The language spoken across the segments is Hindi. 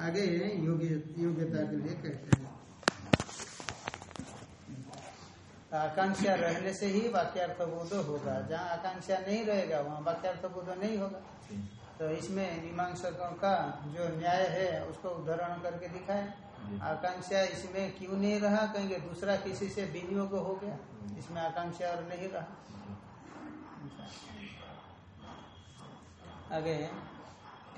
आगे योग्यता के लिए कहते हैं। आकांक्षा रहने से ही वाक्यार्थ बोध होगा। जहाँ आकांक्षा नहीं रहेगा वहाँ वाक्यार्थ बोध नहीं होगा। तो इसमें मीमांसकों का जो न्याय है उसको उदाहरण करके दिखाए। आकांक्षा इसमें क्यों नहीं रहा? कहेंगे दूसरा किसी से विनियोग हो गया। इसमें आकांक्षा और नहीं रहा। आगे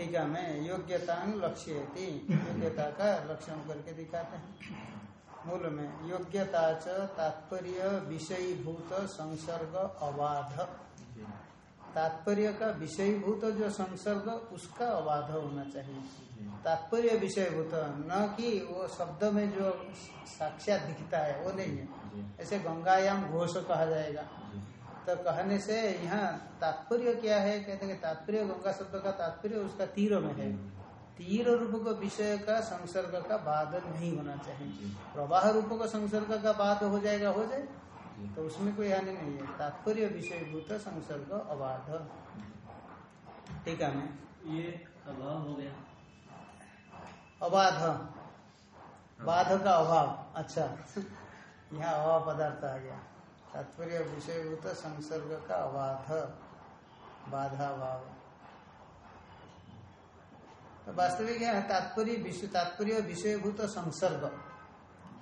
टीका में योग्यता लक्ष्य योग्यता का लक्षण करके दिखाते हैं। मूल में योग्यता च तात्पर्य विषयीभूत संसर्ग अबाध। तात्पर्य का विषयीभूत जो संसर्ग उसका अबाध होना चाहिए। तात्पर्य विषयभूत न कि वो शब्द में जो साक्षात दिखता है वो नहीं है। ऐसे गंगायाम घोष कहा जाएगा। तो कहने से यहाँ तात्पर्य क्या है? कहते हैं तात्पर्य गंगा शब्द का तात्पर्य उसका तीर में है। तीर रूप को विषय का संसर्ग का बाद नहीं होना चाहिए। प्रवाह रूप का संसर्ग का बाद हो जाएगा हो जाए। तो उसमें कोई हानि नहीं है। तात्पर्य विषय भूत संसर्ग अबाध। ठीक है मैं ये अभाव हो गया। अबाध। बाध का अभाव। अच्छा। यहाँ अभाव पदार्थ आ गया। तात्पर्य विषयभूत संसर्ग का अबाध बाधा भाव तो वास्तविक है, तात्पर्य विषय, तात्पर्य विषयभूत संसर्ग।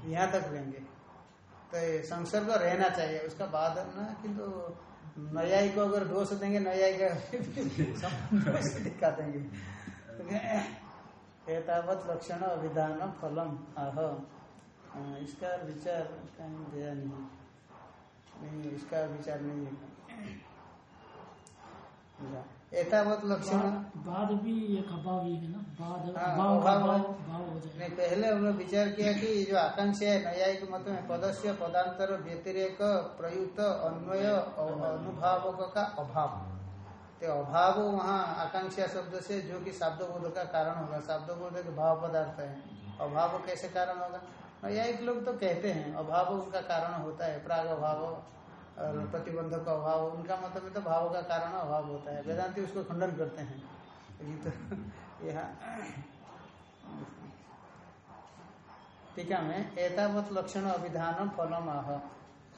यहाँ तक लेंगे तो संसर्ग रहना चाहिए, उसका बाद ना, किंतु न्यायी को अगर दोष देंगे न्यायी का दिखा देंगे। एतावत लक्षण अभिधान फलम आह इसका विचार कहीं दिया नहीं। नहीं इसका विचार नहीं है। एतावत लक्षण। बाद भी एक अभाव ही है ना? बाद अभाव भाव है। हो जाएगा नहीं पहले हमने विचार किया कि जो आकांक्षा है न्यायिक मत में पदस्य पदांतर व्यतिरेक प्रयुक्त अन्वय अनुभावक का अभाव। तो अभाव वहाँ आकांक्षा शब्द से जो कि शब्द बोध का कारण होगा। शब्द बोध के भाव पदार्थ है। अभाव कैसे कारण होगा? न्यायिक लोग तो कहते हैं अभाव उनका कारण होता है प्राग अभाव और प्रतिबंधक का अभाव उनका मतलब में तो भाव का कारण अभाव होता है। वेदांति उसको खंडन करते हैं। ये तो यहाँ टीका में एतावत लक्षण अभिधान फलम आह।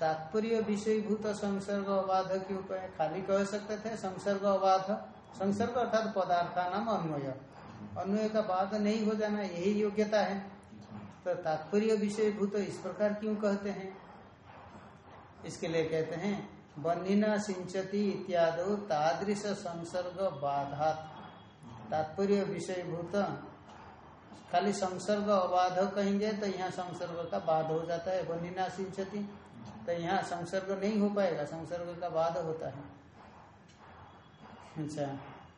तात्पर्य विषयभूत संसर्ग अबाध के ऊपर खाली कह सकते थे संसर्ग अबाध। संसर्ग अर्थात पदार्था नाम अन्वय। अन्वय का बाध नहीं हो जाना यही योग्यता है। तो तात्पर्य विषय भूत इस प्रकार क्यों कहते हैं? इसके लिए कहते हैं बनिना सिंचती इत्यादि तादृश संसर्ग बाधात। तात्पर्य विषय भूत खाली संसर्ग अबाध कहेंगे तो यहाँ संसर्ग का बाध हो जाता है बनिना सिंचती। तो यहाँ संसर्ग नहीं हो पाएगा, संसर्ग का बाध होता है। अच्छा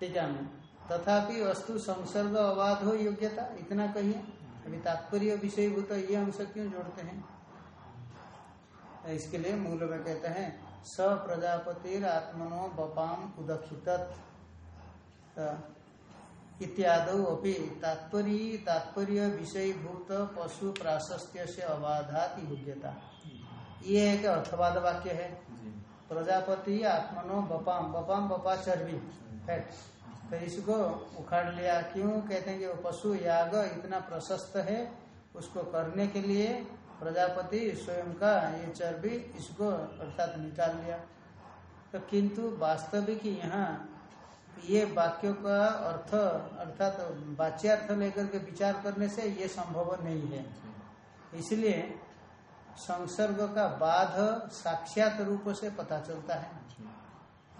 टीका में तथापि वस्तु संसर्ग अबाध हो योग्यता, इतना कहिए। अभी तात्पर्य विषयभूत ये अंश क्यों जोड़ते हैं? इसके लिए मूल में कहते हैं स प्रजापति आत्मनो बपाम उदक्षित इत्यादि अपनी तात्पर्य तात्पर्य विषयभूत पशु प्राशस्त्य से अबाधात योग्यता। ये एक अर्थवाद वाक्य है। प्रजापति आत्मनो बपाम बपाम बपा चर्बी फैट तो इसको उखाड़ लिया। क्यों? कहते हैं कि वो पशु याग इतना प्रशस्त है उसको करने के लिए। प्रजापति स्वयं का ये चर्बी इसको अर्थात निकाल लिया। तो किंतु वास्तविक यहाँ ये वाक्यों का अर्थ अर्थात वाच्यार्थ लेकर के विचार करने से ये संभव नहीं है। इसलिए संसर्ग का बाध साक्षात रूप से पता चलता है।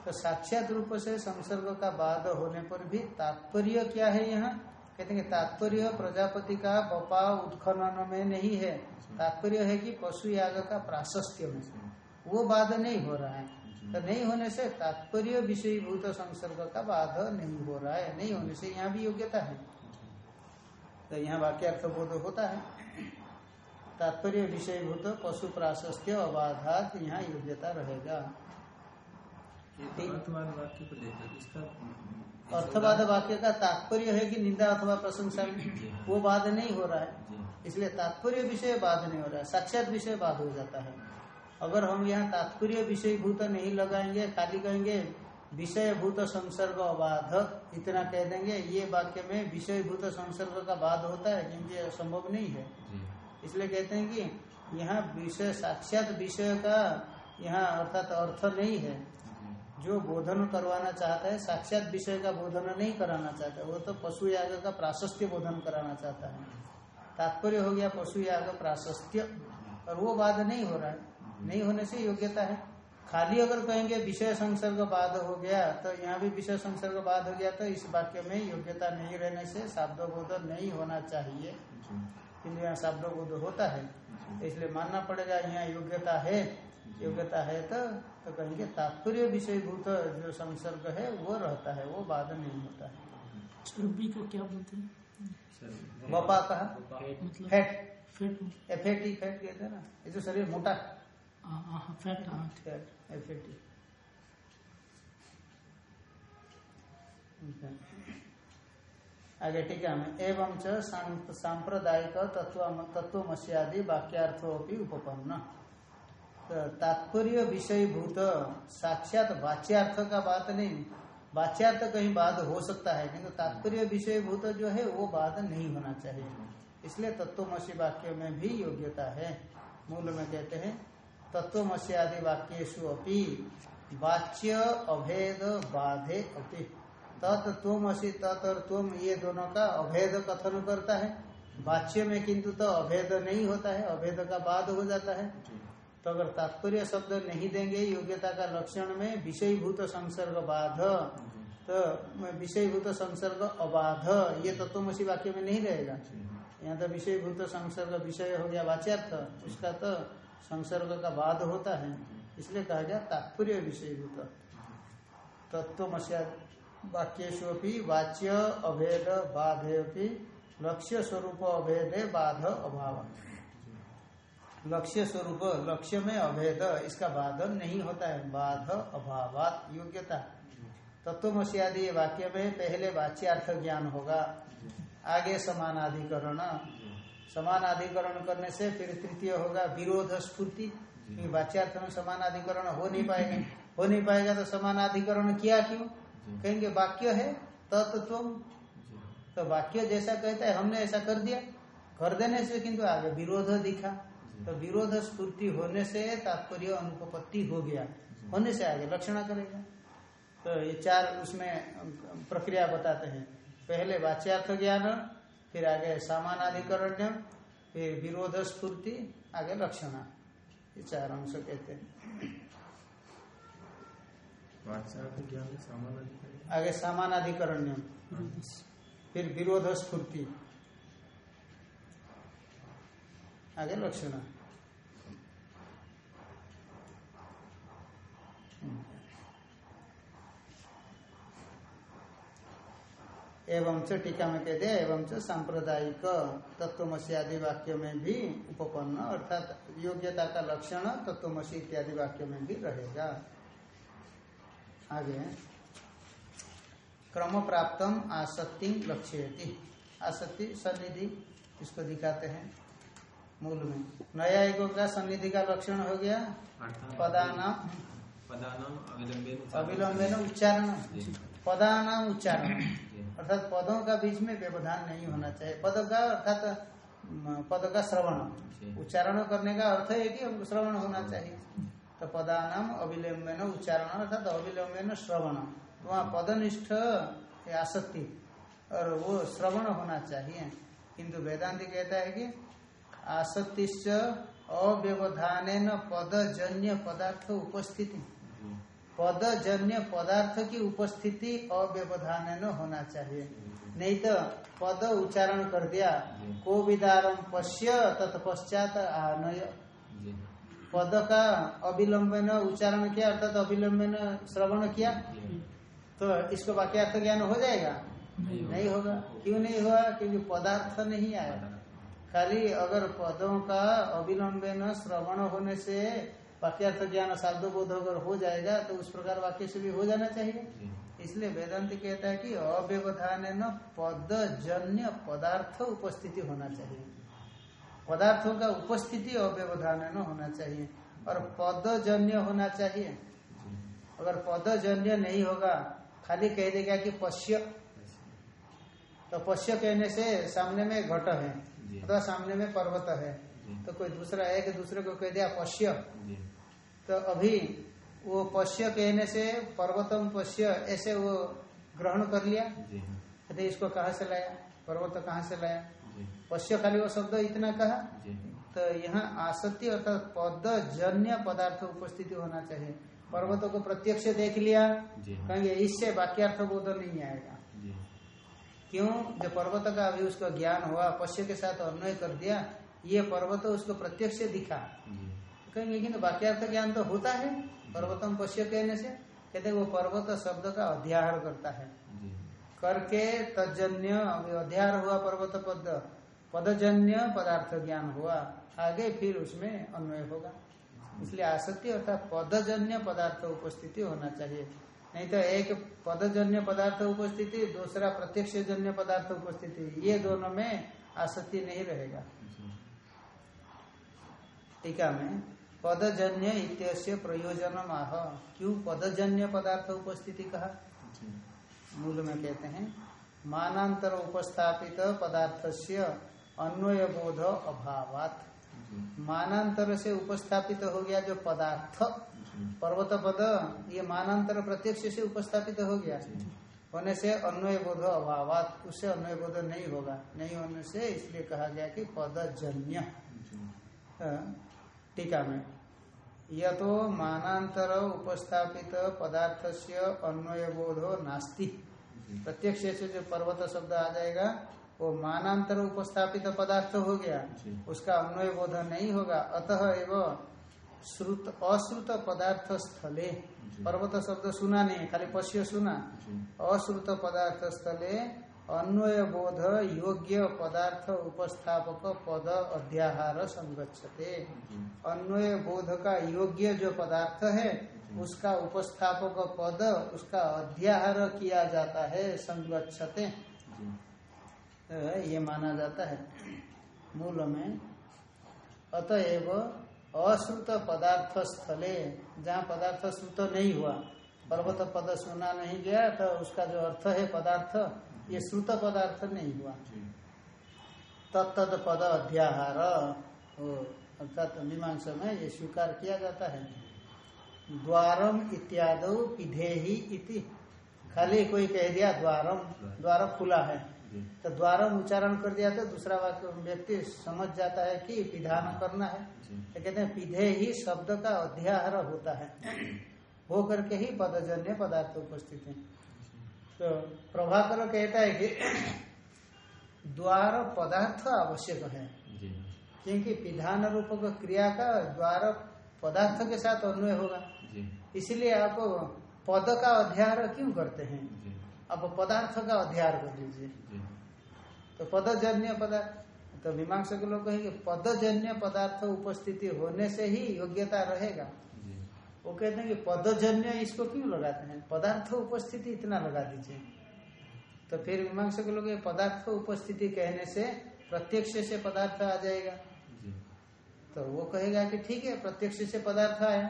तो साक्षात रूप से संसर्ग का बाद होने पर भी तात्पर्य क्या है यहाँ? कहते हैं तात्पर्य प्रजापति का बपा उत्खनन में नहीं है। तात्पर्य है कि पशु याग का प्राशस्त्य में वो बाध नहीं हो रहा है। तो नहीं होने से तात्पर्य विषयभूत संसर्ग का बाध नहीं हो रहा है। नहीं होने से यहाँ भी योग्यता है। तो यहाँ वाक्यार्थ बोध होता है। तात्पर्य विषयभूत पशु प्राशस्त्य अबाधात यहाँ योग्यता रहेगा। अर्थवाद वाक्य को लेकर इसका अर्थवाद वाक्य का तात्पर्य है कि निंदा अथवा प्रशंसा वो बाध नहीं हो रहा है। इसलिए तात्पर्य विषय बाध नहीं हो रहा है। साक्षात विषय बाध हो जाता है। अगर हम यहाँ तात्पर्य विषय भूत नहीं लगाएँगे खाली कहेंगे विषय भूत संसर्ग अबाध इतना कह देंगे ये वाक्य में विषय भूत संसर्ग का बाध होता है क्योंकि संभव नहीं है। इसलिए कहते हैं कि यहाँ विषय साक्षात विषय का यहाँ अर्थात अर्थ नहीं है। जी बोधन करवाना चाहता है साक्षात विषय का बोधन नहीं कराना चाहता वो तो पशु याग का प्राशस्त्य बोधन कराना चाहता है। तात्पर्य हो गया पशु याग प्राशस्त्य। और वो बाध नहीं हो रहा है। नहीं होने से योग्यता है। खाली अगर कहेंगे विषय संसर्ग बाध हो गया तो यहाँ भी विषय संसर्ग बाध हो गया तो इस वाक्य में योग्यता नहीं रहने से शाब्द बोध नहीं होना चाहिए। किंतु यहाँ शाब्द बोध होता है। तो इसलिए मानना पड़ेगा यहाँ योग्यता है। योग्यता है तो तो कहेंगे तात्पर्य विषयभूत जो संसर्ग है वो रहता है वो बाध नहीं होता है। चर्बी को क्या बोलते हैं? वपा कहा? मतलब fat. Fat F A T fat कहते हैं ना ये जो शरीर मोटा हाँ। हाँ फैट हाँ। फैट एफ़ ए टी आगे टीका में एवं च सांप्रदायिक तत्व तत्वमस्यादि वाक्यार्थोपि उपपन्न। तो तात्पर्य विषयभूत साक्षात वाच्यार्थ का बात नहीं। वाच्यार्थ कहीं बाद हो सकता है, किंतु तात्पर्य विषय भूत जो है, वो बाद नहीं होना चाहिए। इसलिए तत्वमसी वाक्य में भी योग्यता है। मूल में कहते हैं, तत्वमसी आदि वाक्यु वाच्य अभेद बाधे अपि। तत् तत् और तुम ये दोनों का अभेद कथन करता है। वाच्य में किंतु तो अभेद नहीं होता है, अभेद का बाद हो जाता है। तो अगर तात्पर्य शब्द नहीं देंगे योग्यता का लक्षण में विषयभूत संसर्ग बाध तो विषयभूत संसर्ग अबाध, ये तत्वमसी वाक्य में नहीं रहेगा। यहाँ तो विषयभूत संसर्ग विषय हो गया वाच्यार्थ उसका तो संसर्ग का बाध होता है। इसलिए कहा गया तात्पर्य विषयभूत। तत्वमस्या भी वाच्य अभेद बाधे लक्ष्य स्वरूप अभेदे बाध अभाव लक्ष्य स्वरूप, लक्ष्य में अभेद, इसका बाध नहीं होता है। बाध, अभावात, योग्यता। तत्वमसी आदि वाक्य में पहले वाच्यार्थ ज्ञान होगा। आगे समानाधिकरण। समानाधिकरण करने से फिर तृतीय होगा विरोध स्फूर्ति। वाच्यार्थ में समानाधिकरण हो नहीं पाएगा। हो नहीं पाएगा तो समानाधिकरण किया क्यों? कहेंगे, वाक्य है तत्व तो वाक्य जैसा कहता है, हमने ऐसा कर दिया। कर देने से किंतु आगे विरोध दिखा। तो विरोध स्फूर्ति होने से तात्पर्य अनुपत्ति हो गया। होने से आगे लक्षणा करेगा। तो ये चार उसमें प्रक्रिया बताते हैं। पहले वाच्यार्थ ज्ञान फिर आगे सामान सामानाधिकरण्य फिर विरोध स्फूर्ति आगे लक्षणा। ये चार अंश कहते हैं। आगे सामानाधिकरण्य फिर विरोध स्फूर्ति आगे लक्षणा। एवं च टीका में कहते हैं, एवं च सांप्रदायिक तत्वमसी आदि वाक्य में भी उपपन्न, अर्थात योग्यता का लक्षण तत्वमसी इत्यादि वाक्य में भी रहेगा। आगे। क्रम प्राप्तम आसक्ति लक्ष्यति। आसक्ति सन्निधि इसको दिखाते हैं। मूल में। नया एको का सन्निधि का लक्षण हो गया। अर्थात पदानाम। पदानाम अविलंबेन अविलंबन उच्चारण। जी। पदानाम उच्चारण। अर्थात पदों का बीच में व्यवधान नहीं होना चाहिए। पद का अर्थात पद का श्रवण। उच्चारण करने का अर्थ है कि हमको श्रवण होना चाहिए। तो पदानाम अविलंबन उच्चारण अर्थात अविलंबन श्रवण। वहाँ पदनिष्ठ आसक्ति। और वो श्रवण होना चाहिए। किंतु वेदांति कहता है कि आसक्तिश्च अव्यवधान पदजन्य पदार्थ उपस्थिति। जी। पदजन्य पदार्थ की उपस्थिति अव्यवधान होना चाहिए। नहीं तो पद उच्चारण कर दिया। को विदारम पश्य तत्पश्चात आनय। पद का अविलंबन उच्चारण किया अर्थात अविलंबन श्रवण किया। तो इसको वाक्यार्थ ज्ञान हो जाएगा। नहीं होगा। क्यों नहीं हुआ? क्योंकि पदार्थ नहीं आया। खाली अगर पदों का अविलंबन श्रवण होने से वाक्यार्थ ज्ञान शब्द बोध अगर हो जाएगा तो उस प्रकार वाक्य से भी हो जाना चाहिए। इसलिए वेदांत कहता है कि अव्यवधान पद जन्य पदार्थ उपस्थिति होना चाहिए। पदार्थों का उपस्थिति अव्यवधान होना चाहिए और पदजन्य होना चाहिए। अगर पदजन्य नहीं होगा खाली कह देगा कि पश्य। तो पश्य कहने से सामने में घट है। अथवा सामने में पर्वत है तो कोई दूसरा एक दूसरे को कह दिया पश्य। तो अभी वो पश्य कहने से पर्वतम पश्य ऐसे वो ग्रहण कर लिया। हाँ, कहते इसको कहा से लाया? पर्वत कहाँ से लाया? पश्य खाली वो शब्द इतना कहा। तो यहाँ आसक्ति अर्थात पद जन्य पदार्थ उपस्थिति होना चाहिए। पर्वतों को प्रत्यक्ष देख लिया। हाँ, कहेंगे इससे वाक्यार्थ बोध नहीं आएगा। क्यों? जो पर्वत का अभी उसको ज्ञान हुआ पश्य के साथ अन्वय कर दिया ये पर्वत उसको प्रत्यक्ष दिखा। कहेंगे लेकिन वाक्यार्थ ज्ञान तो होता है पर्वतम पश्य कहने से। कहते वो पर्वत शब्द का अध्याहार करता है। करके तजन्य अभी अध्याहार हुआ पर्वत पद। पदजन्य पदार्थ ज्ञान हुआ आगे फिर उसमें अन्वय होगा। इसलिए आसक्ति अर्थात पदजन्य पदार्थ उपस्थिति होना चाहिए। नहीं तो एक पदजन्य पदार्थ उपस्थिति दूसरा प्रत्यक्ष जन्य पदार्थ उपस्थिति ये दोनों में आसक्ति नहीं रहेगा। टीका में पदजन्य इत्यस्य प्रयोजन आह। क्यों पदजन्य पदार्थ उपस्थिति कहा? मूल में कहते हैं मानांतर उपस्थापित पदार्थस्य अन्वय बोध अभावात मानांतर से उपस्थापित हो गया जो पदार्थ पर्वत पद ये मानांतर प्रत्यक्ष से उपस्थापित हो गया। होने से अन्वय बोध अभावात उससे अन्वय बोध नहीं होगा। नहीं होने से इसलिए कहा गया कि पदजन्य। टीका में। यह तो मानांतर उपस्थापित पदार्थ से अन्वय बोधो नास्ति। प्रत्यक्ष से जो पर्वत शब्द आ जाएगा वो मानांतर उपस्थापित पदार्थ हो गया। उसका अन्वय बोध नहीं होगा। अतः एवं श्रुत अश्रुत पदार्थ स्थले। पर्वत शब्द सुना नहीं खाली पश्य सुना। अश्रुत पदार्थ स्थले अन्वय बोध योग्य पदार्थ उपस्थापक पद अध्याहार संगच्छते। अन्वय बोध का योग्य जो पदार्थ है उसका उपस्थापक पद उसका अध्याहार किया जाता है संगच्छते। जी। अ, ये माना जाता है। मूल में अतएव अश्रुत पदार्थ स्थले जहाँ पदार्थ श्रुत नहीं हुआ पर्वत पद सुना नहीं गया तो उसका जो अर्थ है पदार्थ ये श्रुत पदार्थ नहीं हुआ। तत्त पद अध्याहार अर्थात मीमांसा में ये स्वीकार किया जाता है। द्वारम इत्यादि पिधेही इति। खाली कोई कह दिया द्वारम द्वार खुला है। तो द्वारम उच्चारण कर दिया तो दूसरा वाक्य व्यक्ति समझ जाता है कि विधान करना है। तो कहते हैं पिधे ही शब्द का अध्याहार होता है। हो करके ही पदजन्य पदार्थ उपस्थित है। तो प्रभाकर कहता है कि द्वार पदार्थ आवश्यक है। क्योंकि विधान रूप क्रिया का द्वार पदार्थ के साथ अन्वय होगा। इसलिए आप पद का अध्याहार क्यों करते हैं? आप पदार्थ का अध्याहार कर लीजिए तो पदजन्य पदार्थ तो मीमांसा के लोग कहेंगे पदजन्य पदार्थ उपस्थिति होने से ही योग्यता रहेगा। वो कहते हैं कि पदजन्य इसको क्यों लगाते हैं? पदार्थ उपस्थिति इतना लगा दीजिए। तो फिर मीमांसा के लोग पदार्थ उपस्थिति कहने से प्रत्यक्ष से पदार्थ आ जाएगा। तो वो कहेगा कि ठीक है प्रत्यक्ष से पदार्थ आया।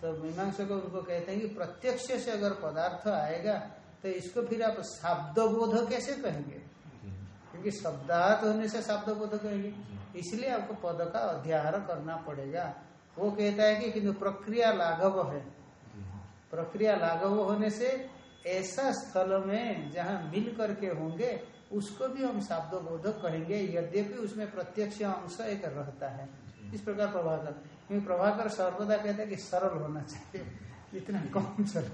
तो मीमांसा को उनको कहते हैं कि प्रत्यक्ष से अगर पदार्थ आएगा तो इसको फिर आप शब्द बोध कैसे कहेंगे? क्योंकि शब्दार्थ होने से शब्द बोध कहेंगे इसलिए आपको पद का अध्याहार करना पड़ेगा। वो कहता है कि किंतु प्रक्रिया लाघव है। प्रक्रिया लाघव होने से ऐसा स्थल में जहाँ मिल करके होंगे, उसको भी हम शब्द बोधक कहेंगे। यद्यपि उसमें प्रत्यक्ष अंश एक रहता है। इस प्रकार प्रभाकर, क्योंकि प्रभाकर सर्वदा कहते हैं कि सरल होना चाहिए। इतना कम सरल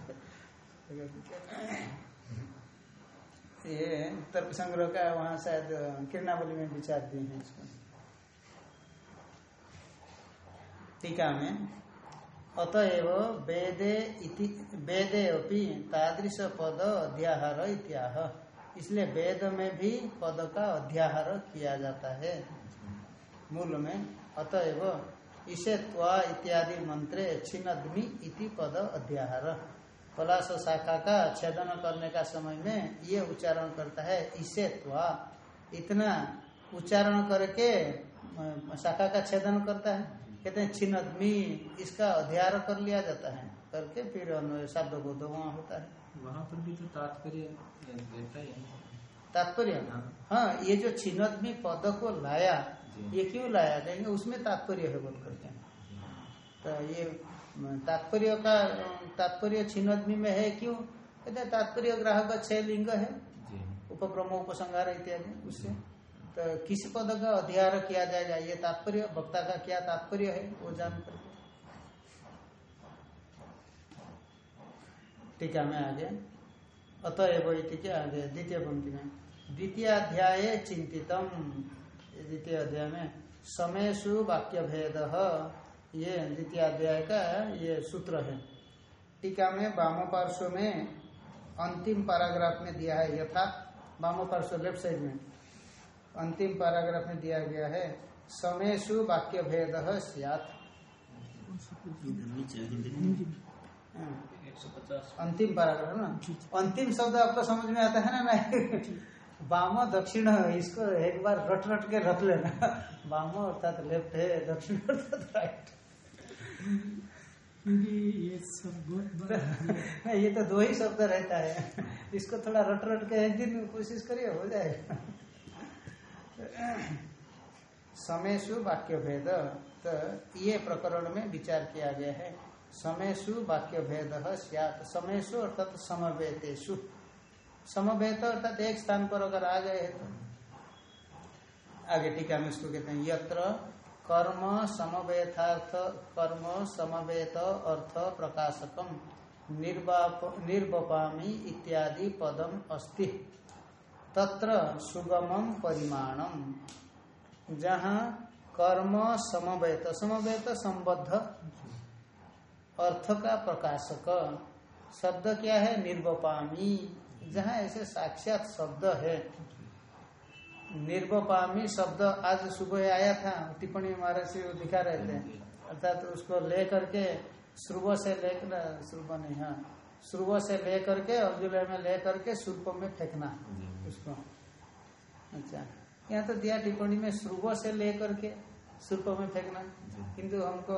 ये तर्क संग्रह का वहाँ शायद किरणावली में विचार दिए हैं इसको। टीका में, अतएव वेदे वेदे अपि तादृश पद अध्याहार इत्याह। इसलिए वेद में भी पद का अध्याहार किया जाता है। मूल में, अतएव इसे त्वा इत्यादि मंत्रे छिन्नद्मि इति पद अध्याहार। पलाश शाखा का छेदन करने का समय में ये उच्चारण करता है इसे त्वा। इतना उच्चारण करके शाखा का छेदन करता है। कहते हैं छिन्नदमी इसका अध्यार कर लिया जाता है। करके फिर शब्द बोध वहाँ होता है। वहाँ पर भी तो तात्पर्य ही है। तात्पर्य? हाँ। हाँ ये जो छिन्नदमी पद को लाया ये क्यों लाया? कहेंगे उसमें तात्पर्य है बोल करके। तो ये तात्पर्य का तात्पर्य छिन्नदमी में है क्यों? कहते हैं तात्पर्य ग्राहक छह लिंग है। उपक्रम उपसंहार इत्यादि उससे। तो किस पद का अध्ययन किया जाएगा ये तात्पर्य वक्ता का क्या तात्पर्य है वो जान करके टीका में आगे। अतएव इति के आगे द्वितीय पंक्ति में। द्वितीय अध्याय चिंतितम। द्वितीय अध्याय में समेशु वाक्य भेद ये द्वितीय अध्याय का ये सूत्र है। टीका में वाम पार्श्व में अंतिम पैराग्राफ में दिया है यथा वाम पार्श्व लेफ़्ट साइड में। अंतिम पैराग्राफ में दिया गया है समय समेशु वाक्य भेद सियात सौ अंतिम पैराग्राफ ना? अंतिम शब्द आपको समझ में आता है ना नहीं वाम दक्षिण इसको एक बार रट रट के रख लेना। वाम अर्थात लेफ़्ट है दक्षिण अर्थात राइट क्योंकि ये सब बहुत बड़ा ये तो दो ही शब्द रहता है। इसको थोड़ा रट रट के एक दिन कोशिश करिए, हो जाएगा समेशु वाक्य भेद तो ये प्रकरण में विचार किया गया है। समय समेशु वाक्य भेद सियात। समेशु अर्थात समवेतेशु समवेत अर्थात एक स्थान पर अगर आ गए तो। आगे टीका में इसको कहते हैं, यत्र कर्म समवेतार्थ कर्म समवेत अर्थ प्रकाशकम। निर्वपामी इत्यादि पदम अस्ति। तत्र सुगमम परिमाणम। जहाँ कर्म समवेत समवेत संबद्ध अर्थ का प्रकाशक। शब्द क्या है? निर्वपामी। जहाँ ऐसे साक्षात शब्द है। निर्वपामी शब्द आज सुबह आया था टिप्पणी महाराज से वो दिखा रहे थे। अर्थात तो उसको ले करके श्रुव से लेकर श्रुव नहीं हाँ श्रुव से ले करके अर्जुन में ले करके सूर्प में फेंकना उसको। अच्छा यहाँ तो दिया टिप्पणी में श्रुव से ले करके सूर्प में फेंकना। किंतु हमको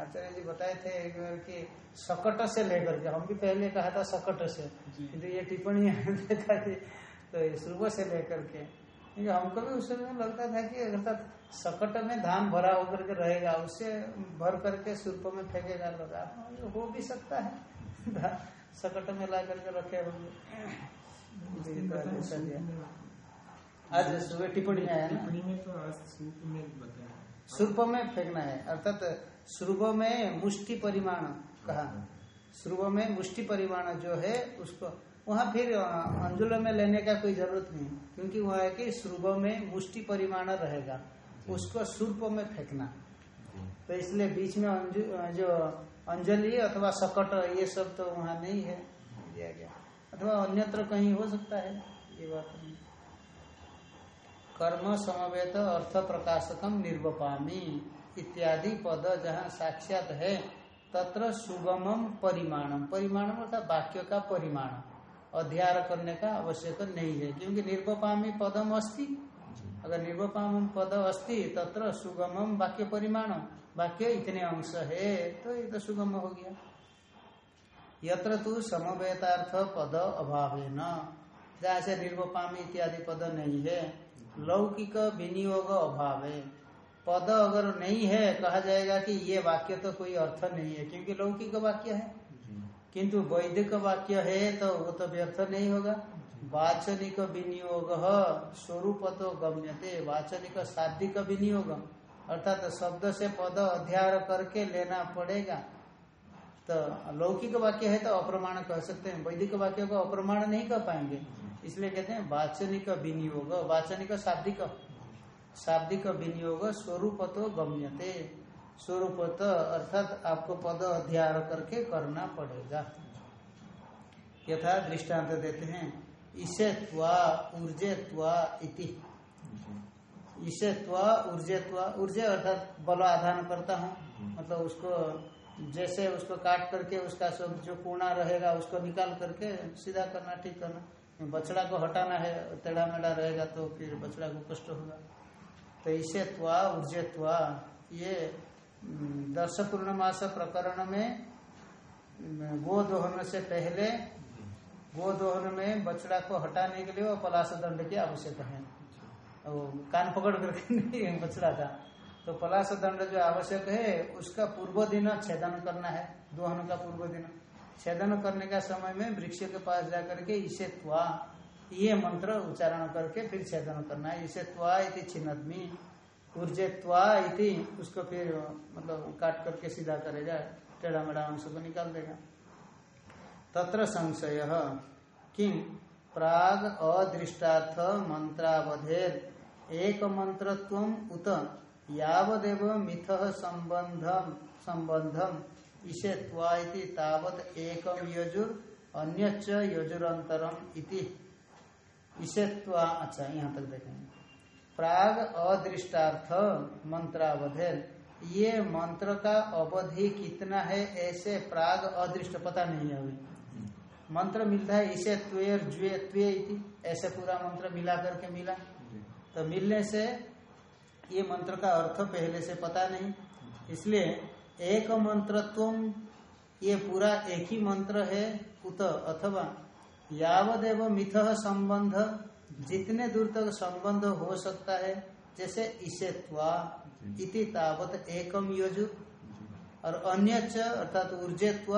आचार्य जी बताए थे एक बार कि सकट से लेकर के हम भी पहले कहा था सकट से। किंतु ये टिप्पणी देखा तो ये श्रुव से लेकर के क्योंकि हमको भी उस समय लगता था कि अर्थात सकट में धान भरा होकर के रहेगा उससे भर करके सूर्प में फेंकेगा लोग। हाँ, हो भी सकता है। सकट में ला करके रखे होंगे। आज सुबह टिप्पणी में आया टिप्पणी में तो आज सूप में बताया। सुर्प में फेंकना है। अर्थात श्रुभ में मुष्टि परिमाण कहा। श्रुभ में मुष्टि परिमाण जो है उसको वहाँ फिर अंजुल में लेने का कोई ज़रूरत नहीं क्योंकि वह है कि श्रुभ में मुष्टि परिमाण रहेगा उसको सुर्प में फेंकना। तो इसलिए बीच में अंजु जो अंजलि अथवा सकट ये सब तो वहाँ नहीं है। दिया गया। अथवा अन्यत्र कहीं हो सकता है ये बात नहीं। कर्म समवेत अर्थ प्रकाशकम निर्वपामी इत्यादि पद जहाँ साक्षात है तत्र सुगमम परिमाणम परिमाणम अर्थात वाक्य का परिमाण। अध्यार करने का आवश्यक नहीं है, क्योंकि निर्वपामी पदम अस्ति। अगर निर्वपाम पद अस्ति, तत्र सुगमम वाक्य परिमाण वाक्य इतने अंश है तो ये तो सुगम हो गया। यत्र तु समवेतार्थ पद अभाव न जहाँ से निर्वपामी इत्यादि पद नहीं है, लौकिक विनियोग अभाव। है पद अगर नहीं है, कहा जाएगा कि ये वाक्य तो कोई अर्थ नहीं है, क्योंकि लौकिक वाक्य है। किंतु वैदिक वाक्य है तो वो तो व्यर्थ नहीं होगा। वाचनिक विनियोग स्वरूप तो गम्यते। वाचनिक शाब्दिक विनियोग, अर्थात शब्द से पद अध्यार करके लेना पड़ेगा। तो लौकिक वाक्य है तो अप्रमाण कह सकते हैं। वैदिक वाक्य को अप्रमाण नहीं कह पाएँगे। इसलिए कहते हैं वाचनिक विनियोग, वाचनिक शाब्दिक। शाब्दिक विनियोग स्वरूप तो गम्यते। स्वरूप अर्थात आपको पद अध्यार करके करना पड़ेगा। यथा दृष्टांत देते हैं, इसे त्वा, ऊर्जे त्वा इति। इसे त्वा, ऊर्जे त्वा, ऊर्जे अर्थात बल आधान करता हूँ। मतलब उसको जैसे उसको काट करके उसका सब जो कोना रहेगा उसको निकाल करके सीधा करना, ठीक करना। बछड़ा को हटाना है, टेढ़ा मेढ़ा रहेगा तो फिर बछड़ा को कष्ट होगा। तो इसे त्वा, ऊर्जे त्वा, ये दर्श पूर्णमास प्रकरण में गो दोहन से पहले गो दोहन में बछड़ा को हटाने के लिए वो पलाश दंड की आवश्यक है। वो कान पकड़ करके नहीं बछड़ा था तो पलाश दंड जो आवश्यक है, उसका पूर्व दिन छेदन करना है, दोहन का पूर्व दिन। छेदन करने का समय में वृक्ष के पास जाकर के इसे त्वा, ये मंत्र उच्चारण करके फिर छेदन करना है। इसे त्वा इति छिन्नदमी। इति, उसको फिर मतलब काट करके सीधा करेगा टेढ़ा मेढ़ा अंश को निकाल देगा। तत्र संशय किम प्राग अदृष्टार्थ मंत्रावधेर, एक मंत्रत्व उत, यावदेव मिथ संबंधम संबंधम इसे त्वा इति तावत एकम यजुर, अन्यच्च यजुरंतरम इति। इसे अच्छा यहाँ तक देखेंगे। प्राग अदृष्टार्थ मंत्रावधेर ये मंत्र का अवधि कितना है, ऐसे प्राग अदृष्ट पता नहीं है अभी। मंत्र मिलता है, इसे त्वेर, ज्वे, त्वे ऐसे पूरा मंत्र मिला करके मिला। तो मिलने से ये मंत्र का अर्थ पहले से पता नहीं। इसलिए एक मंत्रत्व, ये पूरा एक ही मंत्र है, उत अथवा यावदेव मिथ संबंध जितने दूर तक संबंध हो सकता है, जैसे इसे इति तावत एकम यजु। और अन्य अर्थात ऊर्जेत्व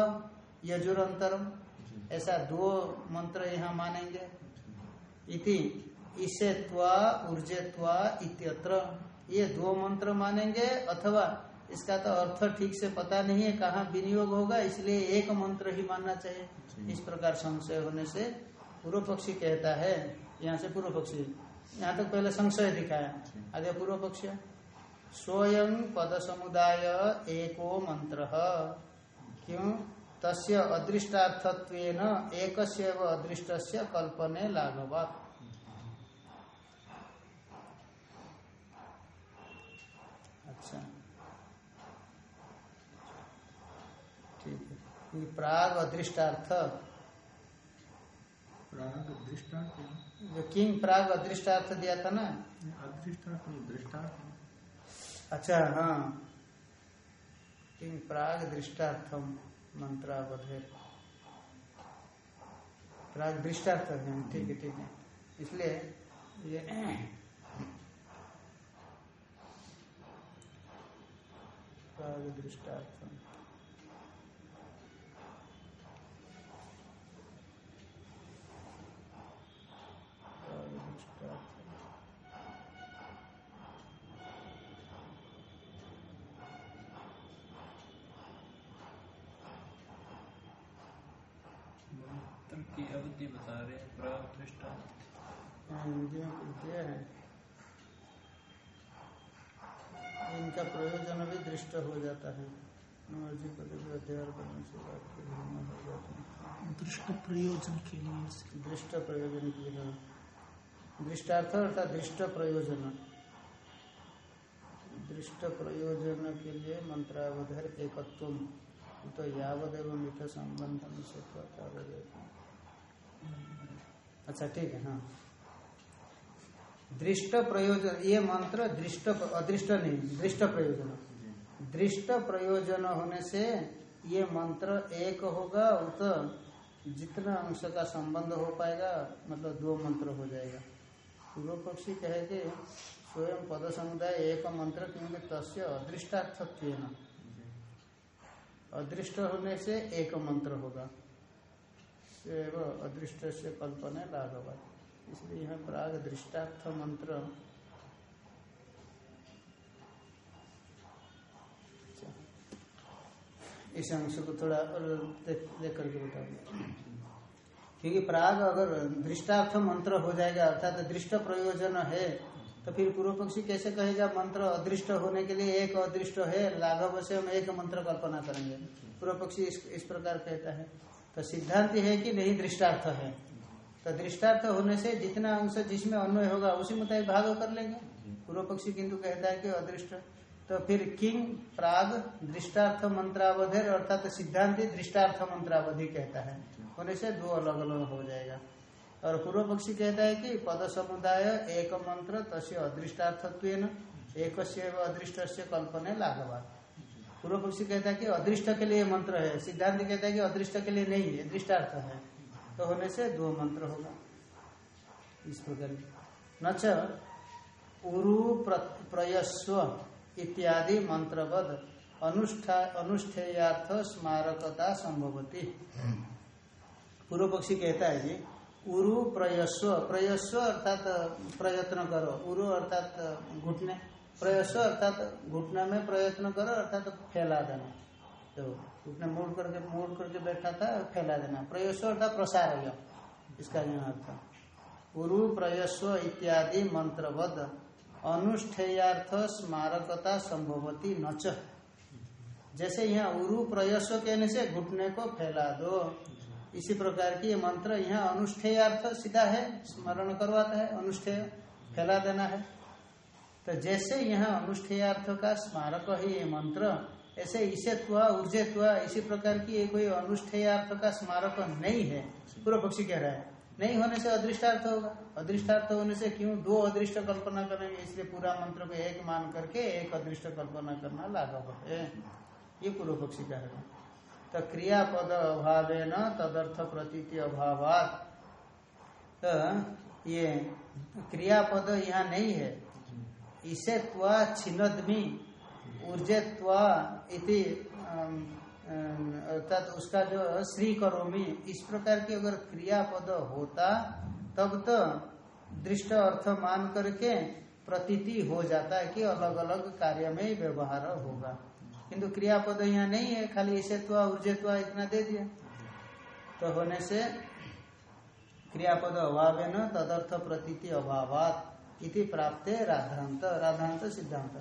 यजुर अंतरम ऐसा दो मंत्र यहाँ मानेंगे। इति इसे त्वा ऊर्जेत्वा इत्यत्र। ये दो मंत्र मानेंगे अथवा इसका तो अर्थ ठीक से पता नहीं है, कहाँ विनियोग होगा, इसलिए एक मंत्र ही मानना चाहिए। इस प्रकार संशय होने से पूर्व पक्षी कहता है यहाँ से पूर्व पक्षी। यहाँ तक पहले संशय दिखाया। आगे पूर्व पक्ष। स्वयं पद समुदाय एको मंत्र। क्यों? तस्य अदृष्टार्थत्व एक अदृष्ट कल्पने लाघवा अच्छा। ठीक है। प्राग अदृष्टार्थ। प्राग दृष्टार्थ जो किंग प्राग अदृष्टार्थ दिया था ना? अदृष्टार्थ दृष्टार्थ अच्छा हाँ। किंग प्राग दृष्टार्थम मंत्रावधे प्राग दृष्टार्थ है ठीक है ठीक है। इसलिए ये प्राग दृष्टार्थम। इनका प्रयोजन भी दृष्ट हो जाता है? से हो हैं। दृष्ट प्रयोजन के लिए दृष्ट प्रयोजन की है। दृष्टार्थ अर्थात दृष्ट प्रयोजन। दृष्ट प्रयोजन के लिए मंत्रावधर एकत्व तो यावदेव मिथ संबंध अच्छा ठीक है हाँ। दृष्ट प्रयोजन, ये मंत्र दृष्ट, अदृष्ट नहीं, दृष्ट प्रयोजन। दृष्ट प्रयोजन होने से ये मंत्र एक होगा तो जितना अंश का संबंध हो पाएगा मतलब दो मंत्र हो जाएगा। पूर्व पक्षी कहे कि स्वयं पद समुदाय एक मंत्र, क्योंकि तस्य अदृष्टार्थत्व अदृष्ट होने से एक मंत्र होगा। अदृष्ट से कल्पना लाघवा इसलिए यहाँ प्राग दृष्टार्थ मंत्र। इस अंश को थोड़ा और देख देख करके बताऊँगा। क्योंकि प्राग अगर दृष्टार्थ मंत्र हो जाएगा अर्थात तो दृष्ट प्रयोजन है तो फिर पूर्व पक्षी कैसे कहेगा मंत्र अदृष्ट होने के लिए एक अदृष्ट है लाघव से हम एक मंत्र कल्पना करेंगे। पूर्व पक्षी इस, इस प्रकार कहता है। तो सिद्धांत है कि नहीं दृष्टार्थ है। तो दृष्टार्थ होने से जितना अंश जिसमें अन्वय होगा, उसी मुताबिक भाग कर लेंगे। पूर्व पक्षी किंतु कहता है कि अदृष्ट। तो फिर किंग प्राग दृष्टार्थ मंत्रावधि अर्थात तो सिद्धांत दृष्टार्थ मंत्रावधि कहता है। होने से दो अलग अलग हो जाएगा। और पूर्व पक्षी कहता है कि पद समुदाय एक मंत्र तस्य अदृष्टार्थत्व एक अदृष्ट से कल्पने लाघवा पूर्व पक्षी कहता है कि अदृष्ट के लिए मंत्र है, सिद्धांत कहता है कि अदृष्ट के लिए नहीं है दृष्टार्थ है। तो होने से दो मंत्र होगा। इस प्रकार। न उरु प्रयस्व इत्यादि मंत्रवद अनुष्ठा स्मारकता संभवती। पूर्व पक्षी कहता है जी उरु प्रयस्व प्रयस्व अर्थात प्रयत्न करो, उरु अर्थात घुटने। प्रयस्व अर्थात घुटने में प्रयत्न करो, अर्थात फैला देना। तो घुटने मोड़ करके मोड़ करके बैठा था, फैला देना। प्रयस्व अर्थात प्रसार इसका यहाँ अर्थ। उरु प्रयस्व इत्यादि मंत्रवद, अनुष्ठेयार्थ स्मारकता संभवती नच। जैसे यहाँ उरु प्रयस्व कहने से घुटने को फैला दो। इसी प्रकार की ये मंत्र यहाँ अनुष्ठेयार्थ सीधा है, स्मरण करवाता है, अनुष्ठेय, फैला देना है। तो जैसे यहाँ अनुष्ठेयार्थ का स्मारक है ये मंत्र, ऐसे इसे त्वा ऊर्जे त्वा, इसी प्रकार की ये कोई अनुष्ठेयार्थ का स्मारक नहीं है। पूर्व पक्षी कह रहा है, नहीं होने से अदृष्टार्थ होगा। अदृष्टार्थ होने से क्यों? दो अदृष्ट कल्पना करेंगे, इसलिए पूरा मंत्र को एक मान करके एक अदृष्ट कल्पना करना लाघव है। ये पूर्व पक्षी कह रहे तो क्रियापद अभाव न तदर्थ प्रतीति अभाव तो ये क्रियापद यहाँ नहीं है। इसे त्वा छिन्नदमी, ऊर्जे इति अर्थात उसका जो श्री करोमी, इस प्रकार की अगर क्रियापद होता, तब तो दृष्ट अर्थ मान करके प्रतीति हो जाता है कि अलग अलग कार्य में व्यवहार होगा। किंतु क्रियापद यहाँ नहीं है, खाली इसे त्वा ऊर्जेत्वा इतना दे दिया। तो होने से क्रियापद अभाव है न तदर्थ प्रतीति अभावात। इति प्राप्त राधांत राधांत सिद्धांत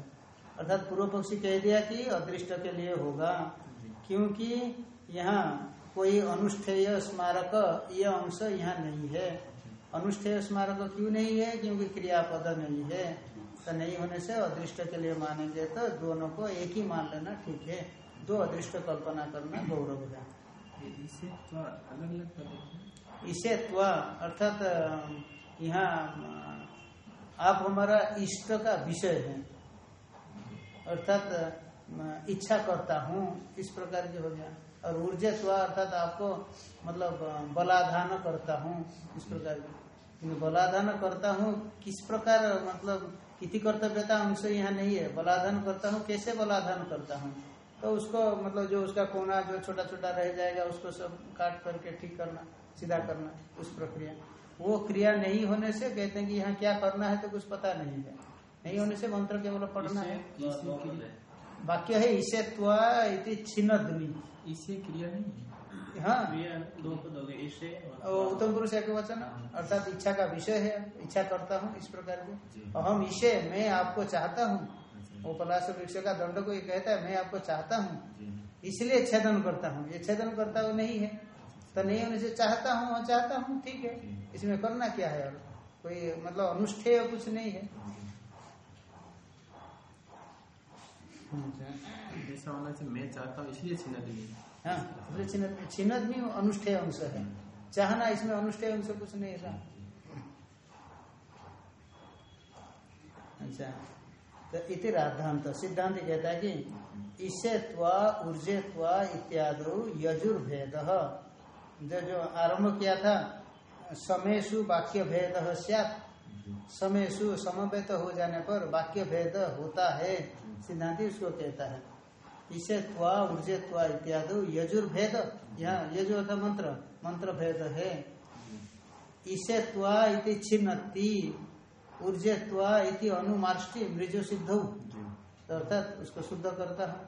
अर्थात पूर्व पक्षी कह दिया कि अदृष्ट के लिए होगा क्योंकि यहाँ कोई अनुष्ठेय स्मारक ये अंश यहाँ नहीं है। अनुष्ठेय स्मारक क्यों नहीं है? क्योंकि क्रियापद नहीं है। तो नहीं होने से अदृष्ट के लिए मानेंगे तो दोनों को एक ही मान लेना ठीक है। दो अदृष्ट कल्पना करना गौरव है। इसे तो त्वा अर्थात यहाँ आप हमारा इष्ट का विषय है। अर्थात इच्छा करता हूँ, इस प्रकार की हो गया। और ऊर्जा त्वा अर्थात आपको मतलब बलाधान करता हूँ, इस प्रकार की। बलाधान करता हूँ, किस प्रकार मतलब इति कर्तव्यता अंश यहाँ नहीं है। बलाधान करता हूँ, कैसे बलाधान करता हूँ? तो उसको मतलब जो उसका कोना, जो छोटा छोटा रह जाएगा, उसको सब काट करके ठीक करना, सीधा करना, उस प्रक्रिया। वो क्रिया नहीं होने से कहते हैं कि यहाँ क्या करना है तो कुछ पता नहीं है। नहीं होने से मंत्र केवल पढ़ना है। वाक्य है इसे त्वा इति छिन्नद्मी इसे क्रिया नहीं हाँ। क्रिया दो हो उत्तम पुरुष एक वचन अर्थात इच्छा का विषय है इच्छा करता हूँ इस प्रकार। के। और हम इसे मैं आपको चाहता हूँ। वो पलाश वृक्ष का दंड को ये कहता है मैं आपको चाहता हूँ। इसलिए छेदन करता हूँ। ये छेदन करता हुआ नहीं है। तो नहीं होने से चाहता हूँ और चाहता हूँ ठीक है। इसमें करना क्या है? और कोई मतलब अनुष्ठेय कुछ नहीं है। ऐसा होना चाहिए मैं चाहता हूँ इसलिए छीना दी हाँ। इसलिए छिन्न छिन्नद भी अनुष्ठेय अंश है। चाहना इसमें अनुष्ठेय अंश कुछ नहीं है। अच्छा तो इति राधांत। सिद्धांत कहता है कि इसे त्वा ऊर्जे त्वा इत्यादि यजुर्भेद। जो जो आरंभ किया था समेशु वाक्य भेद सैत समेशु समवेत हो जाने पर वाक्य भेद होता है। सिद्धांति उसको कहता है। इसे त्वा ऊर्जे त्वा इत्यादि यजुर्भेद यहाँ यजु था मंत्र मंत्र भेद है। इसे त्वा इति छिन्नति ऊर्जे त्वा इति अनुमार्ष्टि मृजु सिद्ध। अर्थात उसको शुद्ध करता है।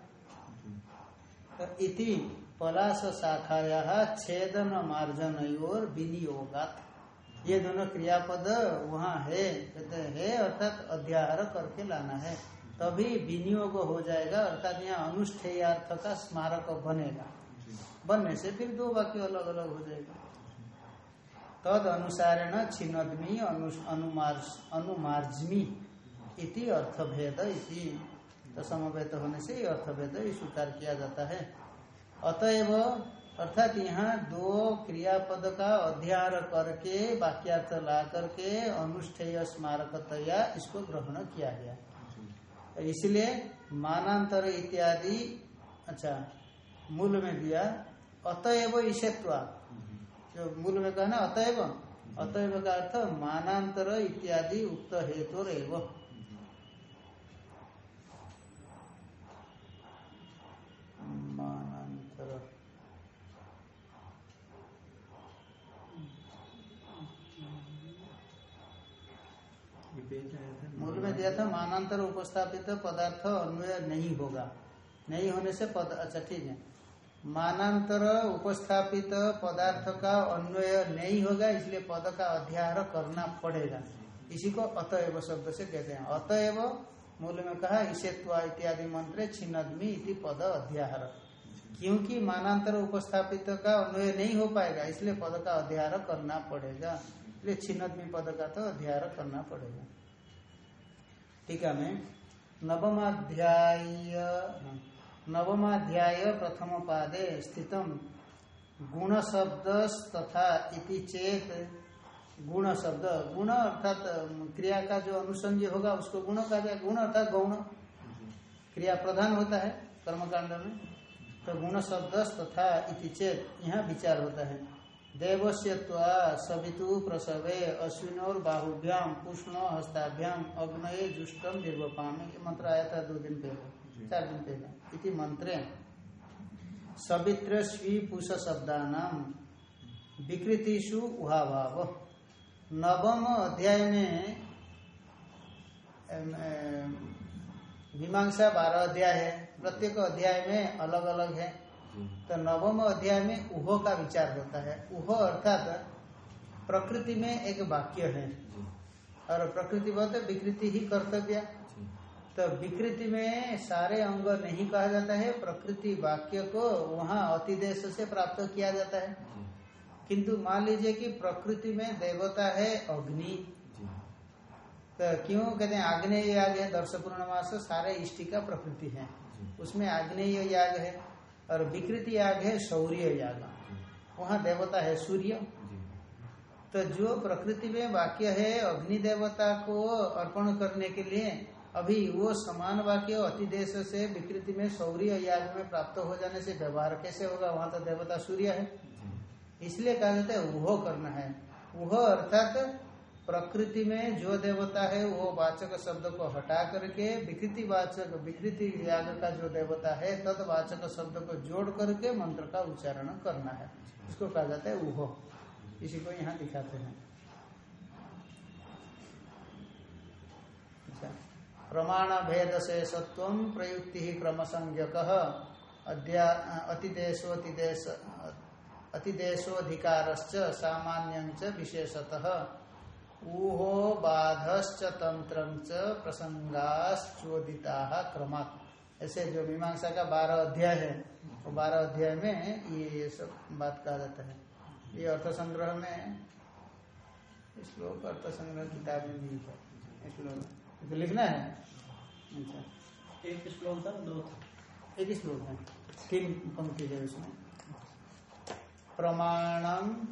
तो इति पलाश शाखाया छेदन मार्जन और विनियोगात। ये दोनों क्रियापद वहाँ है कहते हैं, अर्थात अध्याहार करके लाना है। तभी विनियोग हो जाएगा, अर्थात यहाँ अनुष्ठेयार्थ का स्मारक बनेगा। बनने से फिर दो वाक्य अलग अलग हो जाएगा। तद अनुसारेण छिन्नदमी अनुमार्जमी इति अर्थभेद इति। तो होने से ये अर्थभेद स्वीकार किया जाता है। अतएव अर्थात यहाँ दो क्रियापद का अध्यार करके, वाक्यार्थ ला करके, अनुष्ठेय स्मारकतया इसको ग्रहण किया गया। इसलिए मानांतर इत्यादि अच्छा मूल में दिया। अतएव ईशत्वा जो मूल में कहना अतएव। अतएव का अर्थ मानांतर इत्यादि उक्त हेतु मानांतर मूल में दिया था मानांतर उपस्थापित पदार्थ अन्वय नहीं होगा। नहीं होने से पद अच्छा ठीक है। मानांतर उपस्थापित पदार्थ का अन्वय नहीं होगा, इसलिए पद का अध्याहार करना पड़ेगा। इसी को अतएव शब्द से कहते हैं। अतएव, मूल में कहा इसेत्वा इत्यादि मंत्र छिन्नदमी इति पद अध्याहार। क्योंकि मानांतर उपस्थापित का अन्वय नहीं हो पाएगा, इसलिए पद का अध्याहार करना पड़ेगा। इसलिए छिन्नदमी पद का तो अध्याहार करना पड़ेगा। है मैं नवमाध्याय नवमाध्याय प्रथम पादे स्थित गुण शब्द तथा इति चेत गुण शब्द गुण अर्थात क्रिया का जो अनुसंज्ञ होगा उसको गुण कहा जाए। गुण अर्थात गौण। क्रिया प्रधान होता है कर्मकांड में। तो गुण शब्द तथा इति चेत यहाँ विचार होता है। देवस्य सवितु प्रसवे अश्विनोर बाहुभ्याम उष्ण हस्ताभ्याम अग्नये जुष्टम निर्वपाम। ये मंत्र आया था दो दिन पहले चार दिन पहले। इति मंत्रे। सवित्र स्वी पुष शब्दानाम विकृतिषु उहाभाव। नवम अध्याय में मीमांसा बारह अध्याय है। प्रत्येक अध्याय में अलग अलग है। तो नवम अध्याय में उहो का विचार होता है। उहो अर्थात प्रकृति में एक वाक्य है। और प्रकृति बहुत विकृति ही कर्तव्य। तो विकृति में सारे अंग नहीं कहा जाता है। प्रकृति वाक्य को वहाँ अतिदेश से प्राप्त किया जाता है। किंतु मान लीजिए कि प्रकृति में देवता है अग्नि। तो क्यों? कहते हैं आग्नेय याग है दर्श पूर्णमास सारे इष्टि का प्रकृति है। उसमें आग्नेय याग है। और विकृति याग है शौर्य याग वहाँ देवता है सूर्य। तो जो प्रकृति में वाक्य है अग्नि देवता को अर्पण करने के लिए अभी वो समान वाक्य अतिदेश से विकृति में सौर्य याग में प्राप्त हो जाने से व्यवहार कैसे होगा? वहाँ तो देवता सूर्य है। इसलिए कहा जाता है वह करना है। वह अर्थात प्रकृति में जो देवता है, वो वाचक शब्द को हटा करके, विकृति वाचक, विकृति याग का जो देवता है, तद वाचक शब्द को जोड़ करके मंत्र का उच्चारण करना है। इसको कहा जाता है उहो इसी को यहाँ दिखाते हैं। अच्छा। प्रमाण भेद से सत्व प्रयुक्ति ही क्रम संज्ञक अतिदेशोतिदेश अतिदेशोधिकार सामान्य विशेषतः। ऊहो बाधश्च तंत्र प्रसंगाश्चोदिता क्रमात्। ऐसे जो मीमांसा का बारह अध्याय है वो बारह अध्याय में ये ये सब बात कहा जाता है। ये अर्थ संग्रह में श्लोक अर्थ संग्रह किताब में भी है। श्लोक तो लिखना है। अच्छा। एक श्लोक था दो एक श्लोक है। तीन पंक्ति है उसमें। प्रमाणम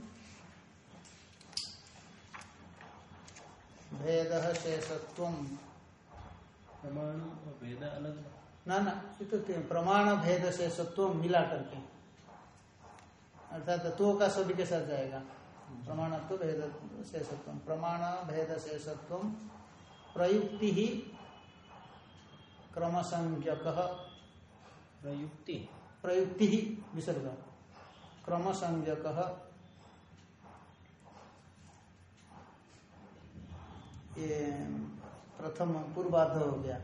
भेद शेषत्व प्रमाण और भेद अलग। ना ना ये तो प्रमाण भेद शेषत्व मिला करके अर्थात तो का सभी के साथ जाएगा प्रमाण तो भेद शेषत्व। प्रमाण भेद शेषत्व प्रयुक्ति ही क्रम संज्ञक प्रयुक्ति। प्रयुक्ति ही विसर्ग। क्रम संज्ञक ये प्रथम पूर्वार्ध हो गया।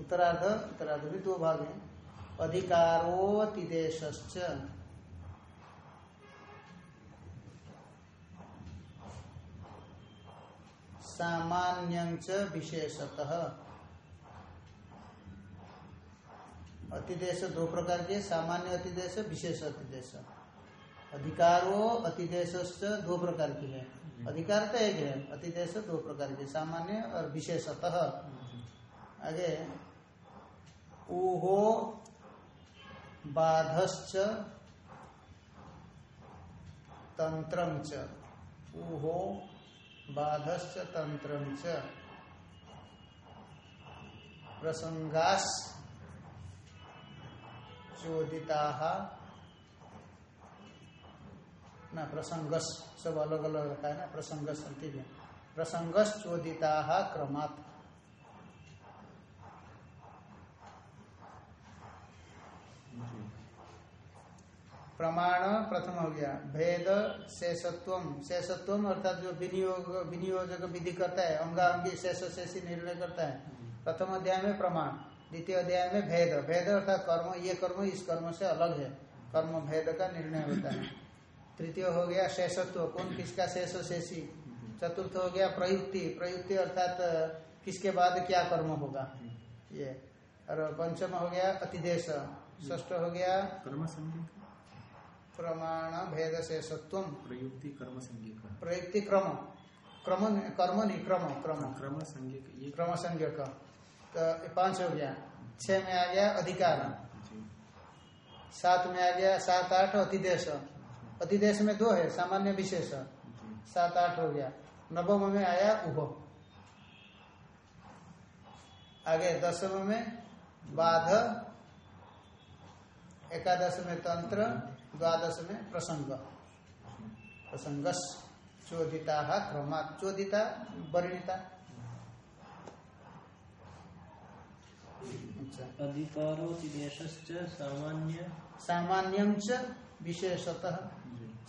उत्तरार्ध उत्तरार्ध भी दो भाग है। अधिकारोतिदेश सामान्य विशेषतः। अतिदेश दो प्रकार के, सामान्य अतिदेश, विशेष अतिदेश। अधिकारो अतिदेश दो प्रकार की है। अधिकार तो एक है अतिदेश दो प्रकार के, सामान्य और विशेषतः। आगे, ऊहो बाधश्च तंत्रम च ऊहो बाधश्च तंत्रम च प्रसंगास चोदिता ना, प्रसंगस, सब अलग अलग रखा है ना, प्रसंगस अंतिम है प्रसंगस चोदिता क्रमात्। प्रमाण प्रथम हो गया। भेद, शेषत्व। शेषत्व अर्थात जो विनियोग, विनियोजक विधि करता है, अंगांगी शेष, शेषी निर्णय करता है। प्रथम अध्याय में प्रमाण, द्वितीय अध्याय में भेद। भेद अर्थात कर्म, ये कर्म इस कर्म से अलग है। कर्म भेद का निर्णय होता है। तृतीय हो गया शेषत्व। कौन किसका शेष शेषी? चतुर्थ हो गया प्रयुक्ति। प्रयुक्ति अर्थात किसके बाद क्या कर्म होगा? ये। और पंचम हो गया अतिदेश। ष्ठ हो गया कर्म प्रमाण भेद शेषत्व। प्रयुक्ति कर्म संज्ञक प्रयुक्ति क्रम। क्रम कर्म नहीं क्रम क्रम। क्रम संज्ञक ये। क्रम संज्ञक तो पाँच हो गया। छह में आ गया अधिकार। सात में आ गया सात आठ अतिदेश। अतिदेश में दो है सामान्य विशेष सात आठ हो गया। नवम में आया उभ आगे दसम में बाध। एकादश में तंत्र द्वादश में प्रसंग। प्रसंगस चोदिता क्रमा चोदिता वर्णिता। अच्छा। अधिकारोतिदेशश्च सामान्य। सामान्यम च विशेषतः।